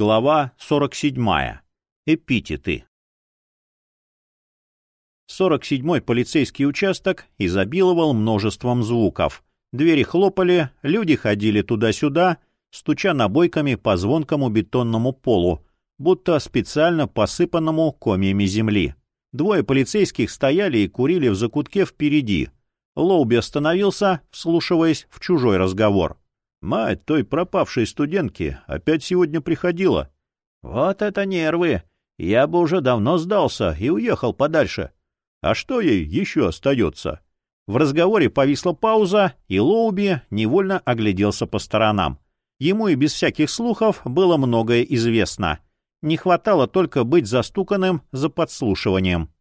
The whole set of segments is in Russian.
Глава 47. Эпитеты. 47-й полицейский участок изобиловал множеством звуков. Двери хлопали, люди ходили туда-сюда, стуча набойками по звонкому бетонному полу, будто специально посыпанному комьями земли. Двое полицейских стояли и курили в закутке впереди. Лоуби остановился, вслушиваясь в чужой разговор. «Мать той пропавшей студентки опять сегодня приходила». «Вот это нервы! Я бы уже давно сдался и уехал подальше. А что ей еще остается?» В разговоре повисла пауза, и Лоуби невольно огляделся по сторонам. Ему и без всяких слухов было многое известно. Не хватало только быть застуканным за подслушиванием.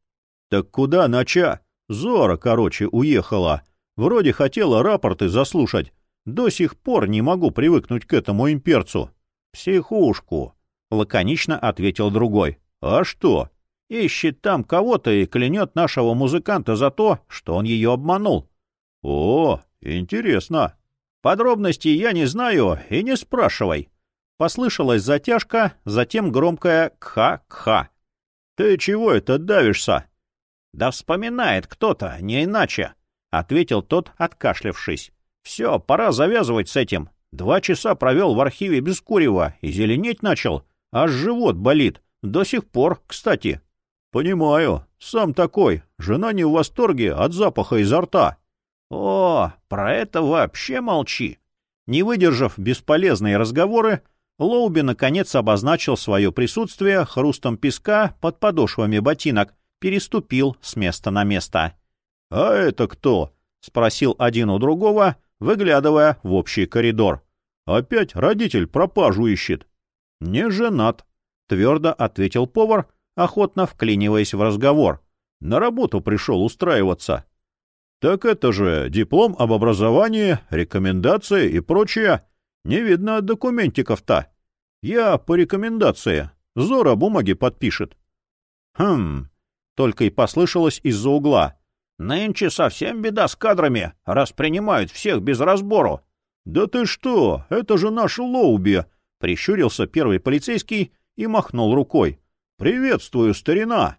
«Так куда ноча? Зора, короче, уехала. Вроде хотела рапорты заслушать. До сих пор не могу привыкнуть к этому имперцу». «Психушку», — лаконично ответил другой. «А что? Ищет там кого-то и клянет нашего музыканта за то, что он ее обманул». «О, интересно. Подробностей я не знаю и не спрашивай». Послышалась затяжка, затем громкая «кха-кха». «Ты чего это давишься?» «Да вспоминает кто-то, не иначе», — ответил тот, откашлявшись. «Все, пора завязывать с этим. Два часа провел в архиве без курева и зеленеть начал. Аж живот болит. До сих пор, кстати». «Понимаю. Сам такой. Жена не в восторге от запаха изо рта». «О, про это вообще молчи». Не выдержав бесполезные разговоры, Лоуби наконец обозначил свое присутствие хрустом песка под подошвами ботинок, переступил с места на место. — А это кто? — спросил один у другого, выглядывая в общий коридор. — Опять родитель пропажу ищет. — Не женат, — твердо ответил повар, охотно вклиниваясь в разговор. — На работу пришел устраиваться. — Так это же диплом об образовании, рекомендации и прочее. Не видно документиков-то. Я по рекомендации. Зора бумаги подпишет. Хм, только и послышалось из-за угла. Нынче совсем беда с кадрами, раз принимают всех без разбору. Да ты что, это же наш Лоуби, прищурился первый полицейский и махнул рукой. Приветствую, старина.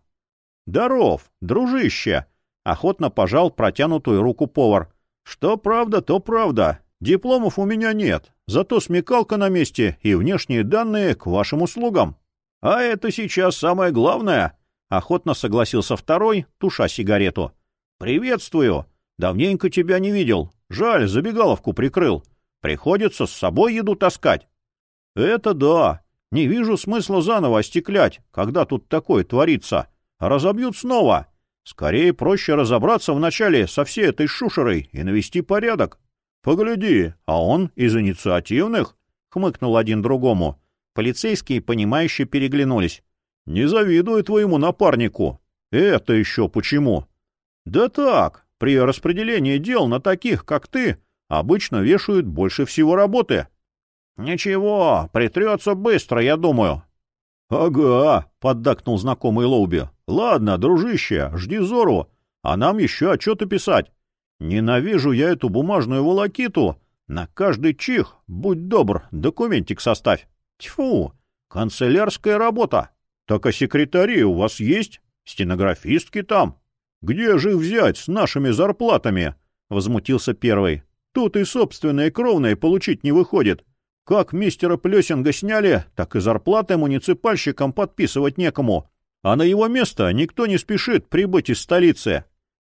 Даров, дружище, охотно пожал протянутую руку повар. Что правда, то правда. Дипломов у меня нет, зато смекалка на месте и внешние данные к вашим услугам. — А это сейчас самое главное, — охотно согласился второй, туша сигарету. — Приветствую. Давненько тебя не видел. Жаль, забегаловку прикрыл. Приходится с собой еду таскать. — Это да. Не вижу смысла заново остеклять, когда тут такое творится. Разобьют снова. Скорее проще разобраться вначале со всей этой шушерой и навести порядок. «Погляди, а он из инициативных?» — хмыкнул один другому. Полицейские, понимающе переглянулись. «Не завидую твоему напарнику. Это еще почему?» «Да так, при распределении дел на таких, как ты, обычно вешают больше всего работы». «Ничего, притрется быстро, я думаю». «Ага», — поддакнул знакомый Лоуби. «Ладно, дружище, жди Зору, а нам еще отчеты писать. Ненавижу я эту бумажную волокиту. На каждый чих, будь добр, документик составь. Тьфу, канцелярская работа. Так а секретари у вас есть? Стенографистки там? Где же их взять с нашими зарплатами? Возмутился первый. Тут и собственные кровные получить не выходит. Как мистера Плесинга сняли, так и зарплаты муниципальщикам подписывать некому. А на его место никто не спешит прибыть из столицы.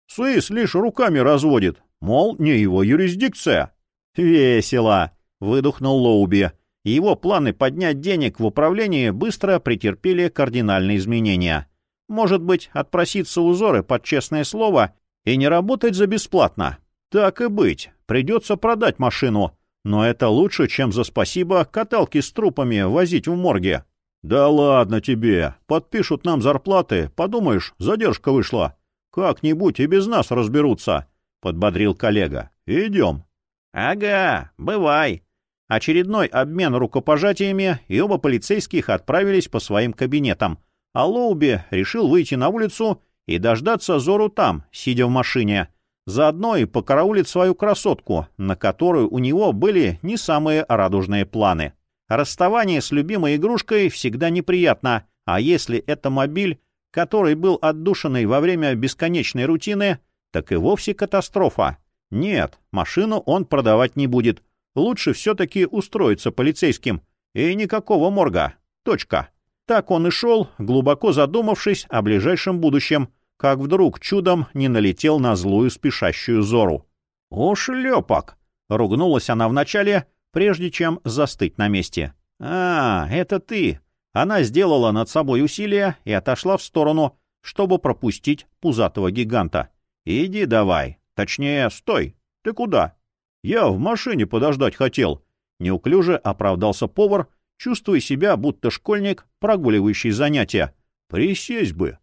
Суис лишь руками разводит, мол, не его юрисдикция. «Весело!» — выдохнул Лоуби. Его планы поднять денег в управлении быстро претерпели кардинальные изменения. Может быть, отпроситься узоры под честное слово и не работать за бесплатно. Так и быть, придется продать машину. Но это лучше, чем за спасибо каталки с трупами возить в морге. «Да ладно тебе. Подпишут нам зарплаты. Подумаешь, задержка вышла. «Как-нибудь и без нас разберутся», — подбодрил коллега. «Идем». «Ага, бывай». Очередной обмен рукопожатиями, и оба полицейских отправились по своим кабинетам, а Лоуби решил выйти на улицу и дождаться Зору там, сидя в машине. Заодно и покараулить свою красотку, на которую у него были не самые радужные планы. Расставание с любимой игрушкой всегда неприятно, а если это мобиль, который был отдушенный во время бесконечной рутины, так и вовсе катастрофа. Нет, машину он продавать не будет. Лучше все-таки устроиться полицейским. И никакого морга. Точка. Так он и шел, глубоко задумавшись о ближайшем будущем, как вдруг чудом не налетел на злую спешащую Зору. «О, шлепок!» — ругнулась она вначале, прежде чем застыть на месте. «А, это ты!» Она сделала над собой усилие и отошла в сторону, чтобы пропустить пузатого гиганта. «Иди давай. Точнее, стой. Ты куда?» «Я в машине подождать хотел». Неуклюже оправдался повар, чувствуя себя, будто школьник, прогуливающий занятия. «Присесть бы».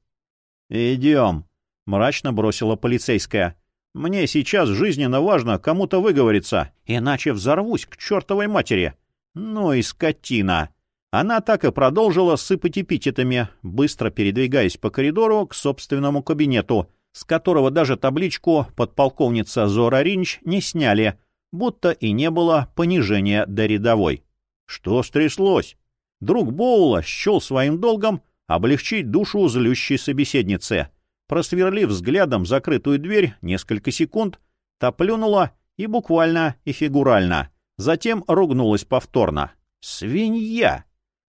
«Идем», — мрачно бросила полицейская. «Мне сейчас жизненно важно кому-то выговориться, иначе взорвусь к чертовой матери». «Ну и скотина!» Она так и продолжила сыпать эпитетами, быстро передвигаясь по коридору к собственному кабинету, с которого даже табличку подполковница Зора Ринч не сняли, будто и не было понижения до рядовой. Что стряслось? Друг Боула счел своим долгом облегчить душу злющей собеседницы. Просверлив взглядом закрытую дверь несколько секунд, та и буквально, и фигурально. Затем ругнулась повторно. «Свинья!»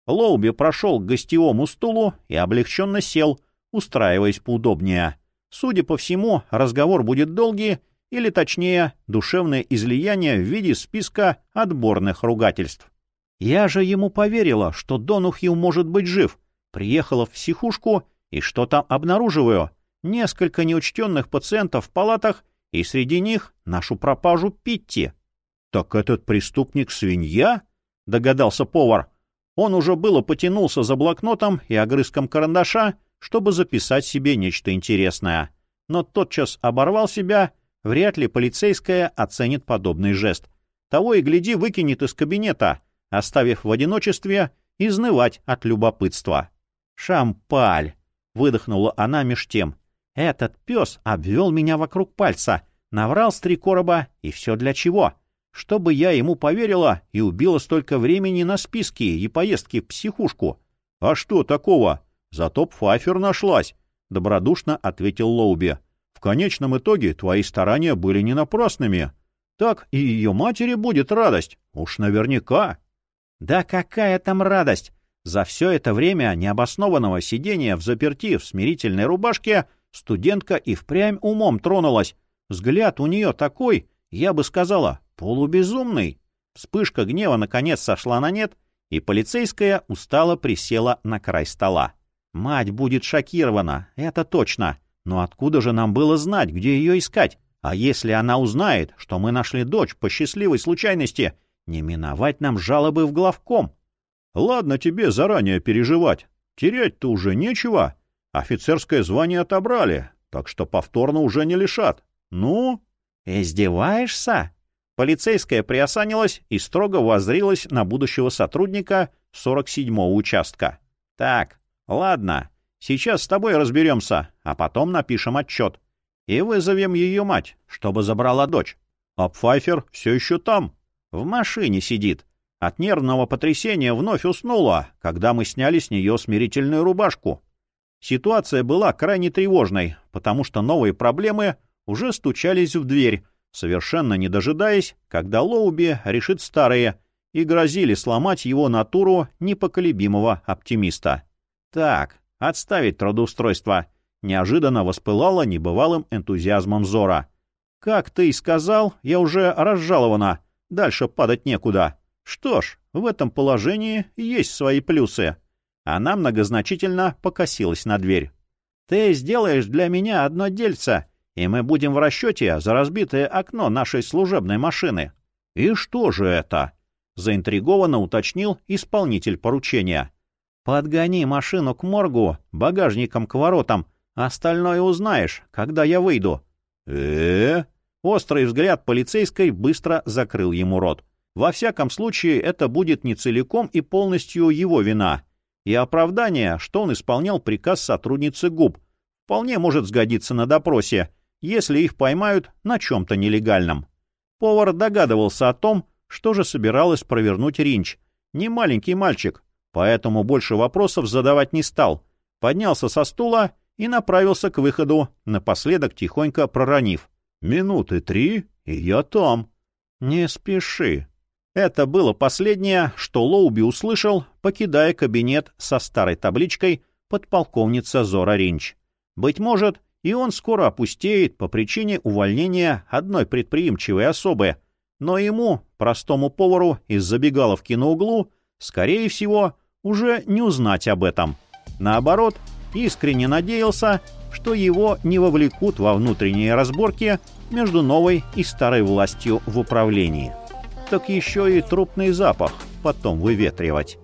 Лоуби прошел к гостевому стулу и облегченно сел, устраиваясь поудобнее. Судя по всему, разговор будет долгий, или точнее, душевное излияние в виде списка отборных ругательств. Я же ему поверила, что Донухью может быть жив. Приехала в психушку и что там обнаруживаю? Несколько неучтенных пациентов в палатах, и среди них нашу пропажу Питти. — Так этот преступник свинья? — догадался повар. Он уже было потянулся за блокнотом и огрызком карандаша, чтобы записать себе нечто интересное. Но тотчас оборвал себя, вряд ли полицейская оценит подобный жест. Того и гляди выкинет из кабинета — оставив в одиночестве изнывать от любопытства. «Шампаль!» — выдохнула она меж тем. «Этот пес обвел меня вокруг пальца, наврал с три короба, и все для чего? Чтобы я ему поверила и убила столько времени на списки и поездки в психушку». «А что такого? Зато Пфайфер нашлась», — добродушно ответил Лоуби. «В конечном итоге твои старания были не напрасными. Так и ее матери будет радость, уж наверняка». Да какая там радость! За все это время необоснованного сидения в заперти в смирительной рубашке студентка и впрямь умом тронулась. Взгляд у нее такой, я бы сказала, полубезумный. Вспышка гнева наконец сошла на нет, и полицейская устало присела на край стола. Мать будет шокирована, это точно. Но откуда же нам было знать, где ее искать? А если она узнает, что мы нашли дочь по счастливой случайности — не миновать нам жалобы в главком. Ладно тебе заранее переживать. Терять-то уже нечего. Офицерское звание отобрали, так что повторно уже не лишат. Ну? Издеваешься? Полицейская приосанилась и строго воззрилась на будущего сотрудника 47-го участка. Так, ладно, сейчас с тобой разберемся, а потом напишем отчет. И вызовем ее мать, чтобы забрала дочь. А Пфайфер все еще там. В машине сидит. От нервного потрясения вновь уснула, когда мы сняли с нее смирительную рубашку. Ситуация была крайне тревожной, потому что новые проблемы уже стучались в дверь, совершенно не дожидаясь, когда Лоуби решит старые, и грозили сломать его натуру непоколебимого оптимиста. «Так, отставить трудоустройство», — неожиданно воспылала небывалым энтузиазмом Зора. «Как ты и сказал, я уже разжалована. Дальше падать некуда. Что ж, в этом положении есть свои плюсы. Она многозначительно покосилась на дверь. «Ты сделаешь для меня одно дельце, и мы будем в расчете за разбитое окно нашей служебной машины». «И что же это?» — заинтригованно уточнил исполнитель поручения. «Подгони машину к моргу, багажником к воротам. Остальное узнаешь, когда я выйду». «Э-э?» Острый взгляд полицейской быстро закрыл ему рот. Во всяком случае, это будет не целиком и полностью его вина. И оправдание, что он исполнял приказ сотрудницы ГУБ, вполне может сгодиться на допросе, если их поймают на чем-то нелегальном. Повар догадывался о том, что же собиралась провернуть Ринч, не маленький мальчик, поэтому больше вопросов задавать не стал. Поднялся со стула и направился к выходу, напоследок тихонько проронив. «Минуты три, и я там». «Не спеши». Это было последнее, что Лоуби услышал, покидая кабинет со старой табличкой «Подполковница Зора Ринч». Быть может, и он скоро опустеет по причине увольнения одной предприимчивой особы, но ему, простому повару из забегаловки на углу, скорее всего, уже не узнать об этом. Наоборот, искренне надеялся, что его не вовлекут во внутренние разборки между новой и старой властью в управлении. Так еще и трупный запах потом выветривать.